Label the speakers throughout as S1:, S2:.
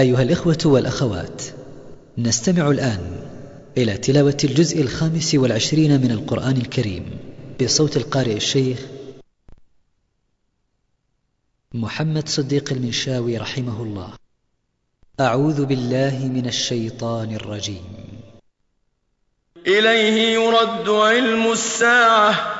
S1: أيها الإخوة والأخوات نستمع الآن إلى تلاوة الجزء الخامس والعشرين من القرآن الكريم بصوت القارئ الشيخ محمد صديق المنشاوي رحمه الله أعوذ بالله من الشيطان الرجيم إليه يرد علم الساعة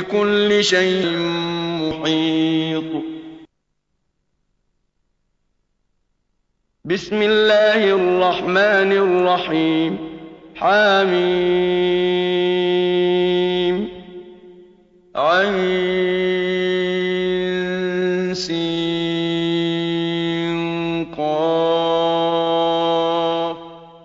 S1: بكل شيء محيط بسم الله الرحمن الرحيم حميم عين سين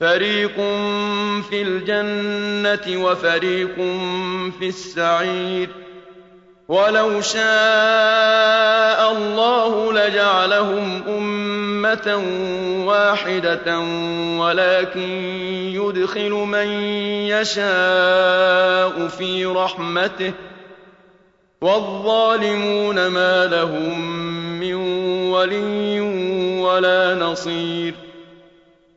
S1: فَرِيقٌ فِي الْجَنَّةِ وَفَرِيقٌ فِي السَّعِيرِ وَلَوْ شَاءَ اللَّهُ لَجَعَلَهُمْ أُمَّةً وَاحِدَةً وَلَكِن يُدْخِلُ مَن يَشَاءُ فِي رَحْمَتِهِ وَالظَّالِمُونَ مَا لَهُم مِّن وَلِيٍّ وَلَا نَصِيرٍ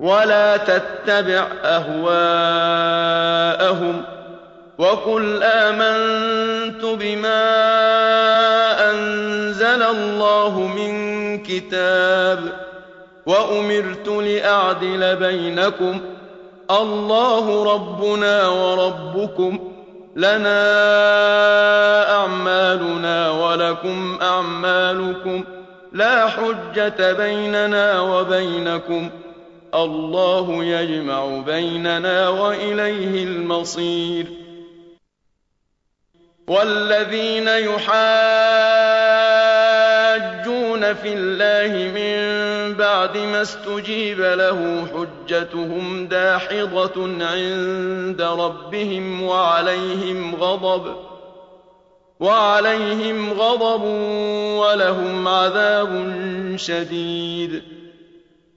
S1: ولا تتبع أهواءهم وقل آمنت بما أنزل الله من كتاب وأمرت لأعدل بينكم الله ربنا وربكم لنا أعمالنا ولكم أعمالكم لا حجة بيننا وبينكم ۖ الله يجمع بيننا وإليه المصير والذين يحاجون في الله من بعد ما استجيب له حجتهم داحضة عند ربهم وعليهم غضب وعليهم غضب ولهم عذاب شديد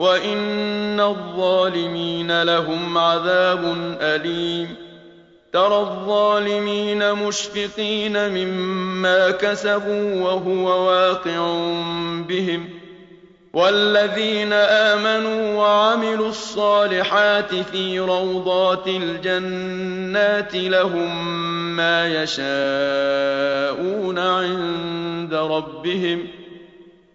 S1: وَإِنَّ الظَّالِمِينَ لَهُمْ عَذَابٌ أَلِيمٌ تَرَى الظَّالِمِينَ مُشْفِقِينَ مِمَّا كَسَبُوا وَهُوَ وَاقِعٌ بِهِمْ ۗ والذين آمنوا وعملوا الصالحات في روضات الجنات لهم ما يشاءون عند ربهم ۖ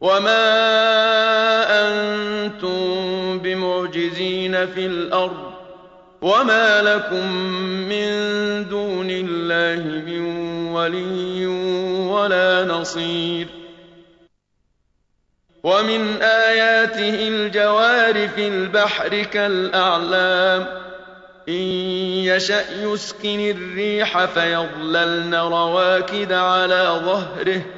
S1: وما أنتم بمعجزين في الأرض وما لكم من دون الله من ولي ولا نصير ومن آياته الجوار في البحر كالأعلام إن يشأ يسكن الريح فيظللن رواكد على ظهره ۖ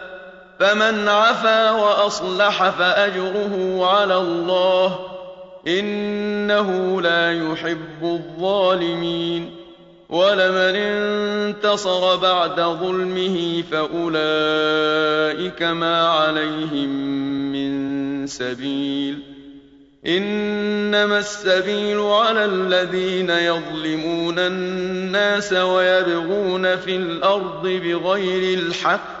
S1: فمن عفا واصلح فاجره على الله انه لا يحب الظالمين ولمن انتصر بعد ظلمه فاولئك ما عليهم من سبيل انما السبيل على الذين يظلمون الناس ويبغون في الارض بغير الحق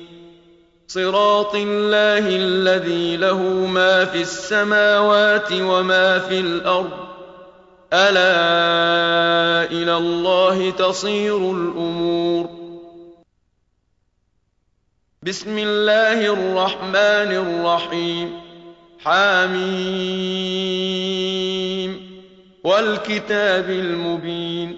S1: صراط الله الذي له ما في السماوات وما في الأرض ألا إلى الله تصير الأمور بسم الله الرحمن الرحيم حاميم والكتاب المبين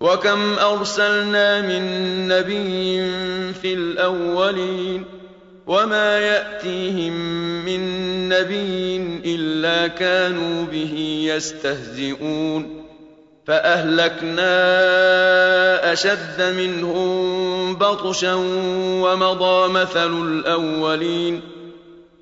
S1: وكم ارسلنا من نبي في الاولين وما ياتيهم من نبي الا كانوا به يستهزئون فاهلكنا اشد منهم بطشا ومضى مثل الاولين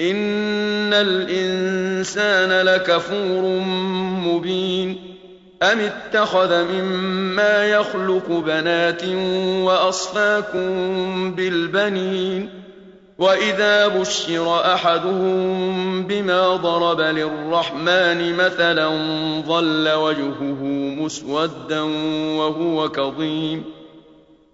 S1: إن الإنسان لكفور مبين أم اتخذ مما يخلق بنات وأصفاكم بالبنين وإذا بشر أحدهم بما ضرب للرحمن مثلا ظل وجهه مسودا وهو كظيم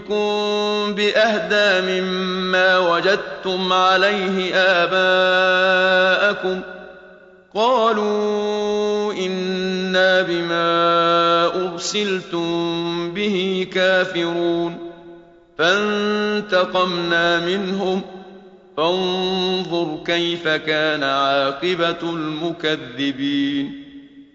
S1: يأتكم بأهدى مما وجدتم عليه آباءكم قالوا إنا بما أرسلتم به كافرون فانتقمنا منهم فانظر كيف كان عاقبة المكذبين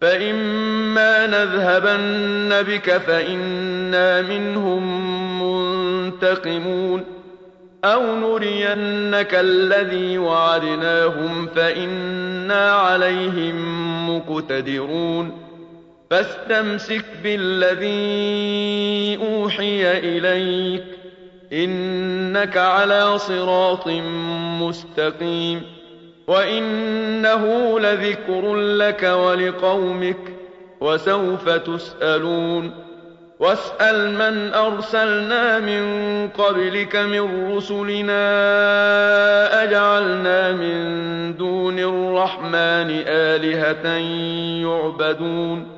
S1: فَإِمَّا نَذْهَبَنَّ بِكَ فَإِنَّا مِنْهُمْ مُنْتَقِمُونَ أَوْ نُرِيَنَّكَ الَّذِي وَعَدْنَاهُمْ فَإِنَّا عَلَيْهِمْ مُقْتَدِرُونَ فَاسْتَمْسِكْ بِالَّذِي أُوحِيَ إِلَيْكَ إِنَّكَ عَلَى صِرَاطٍ مُسْتَقِيمٍ وانه لذكر لك ولقومك وسوف تسالون واسال من ارسلنا من قبلك من رسلنا اجعلنا من دون الرحمن الهه يعبدون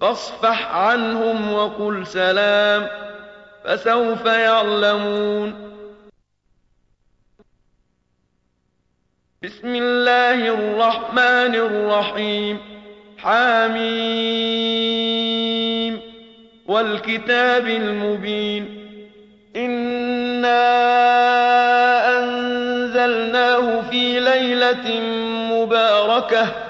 S1: فاصفح عنهم وقل سلام فسوف يعلمون بسم الله الرحمن الرحيم حاميم والكتاب المبين إنا أنزلناه في ليلة مباركة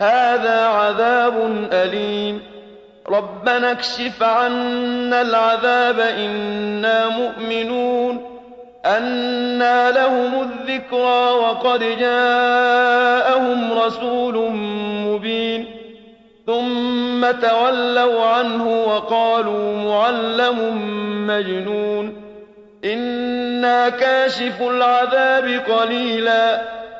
S1: هَٰذَا عَذَابٌ أَلِيمٌ رَبَّنَا اكْشِفْ عَنَّا الْعَذَابَ إِنَّا مُؤْمِنُونَ أنا لَهُمُ الذِّكْرَىٰ وَقَدْ جَاءَهُمْ رَسُولٌ مُّبِينٌ ثُمَّ تَوَلَّوْا عَنْهُ وَقَالُوا مُعَلَّمٌ مَّجْنُونٌ إِنَّا كَاشِفُو الْعَذَابِ قَلِيلًا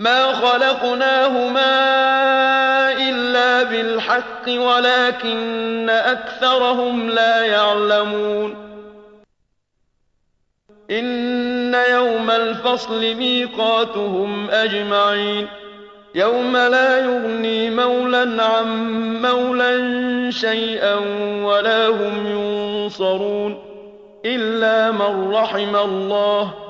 S1: ما خلقناهما إلا بالحق ولكن أكثرهم لا يعلمون إن يوم الفصل ميقاتهم أجمعين يوم لا يغني مولى عن مولى شيئا ولا هم ينصرون إلا من رحم الله ۖ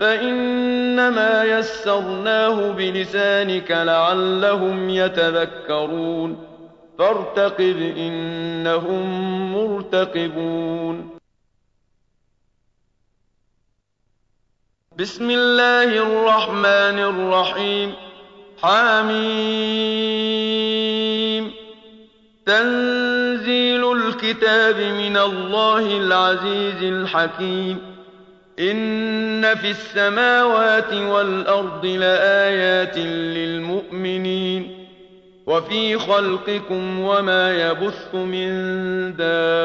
S1: فإنما يسرناه بلسانك لعلهم يتذكرون فارتقب إنهم مرتقبون بسم الله الرحمن الرحيم حميم تنزيل الكتاب من الله العزيز الحكيم إن في السماوات والأرض لآيات للمؤمنين وفي خلقكم وما يبث من دابة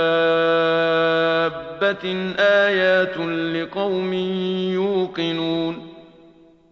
S1: آيات لقوم يوقنون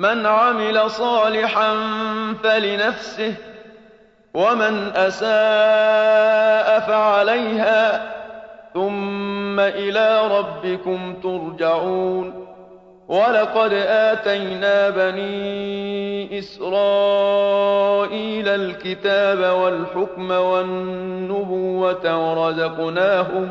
S1: من عمل صالحا فلنفسه ومن اساء فعليها ثم الى ربكم ترجعون ولقد اتينا بني اسرائيل الكتاب والحكم والنبوه ورزقناهم